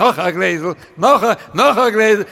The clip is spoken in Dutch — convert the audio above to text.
nog een glezel, nog een, nog een glezel.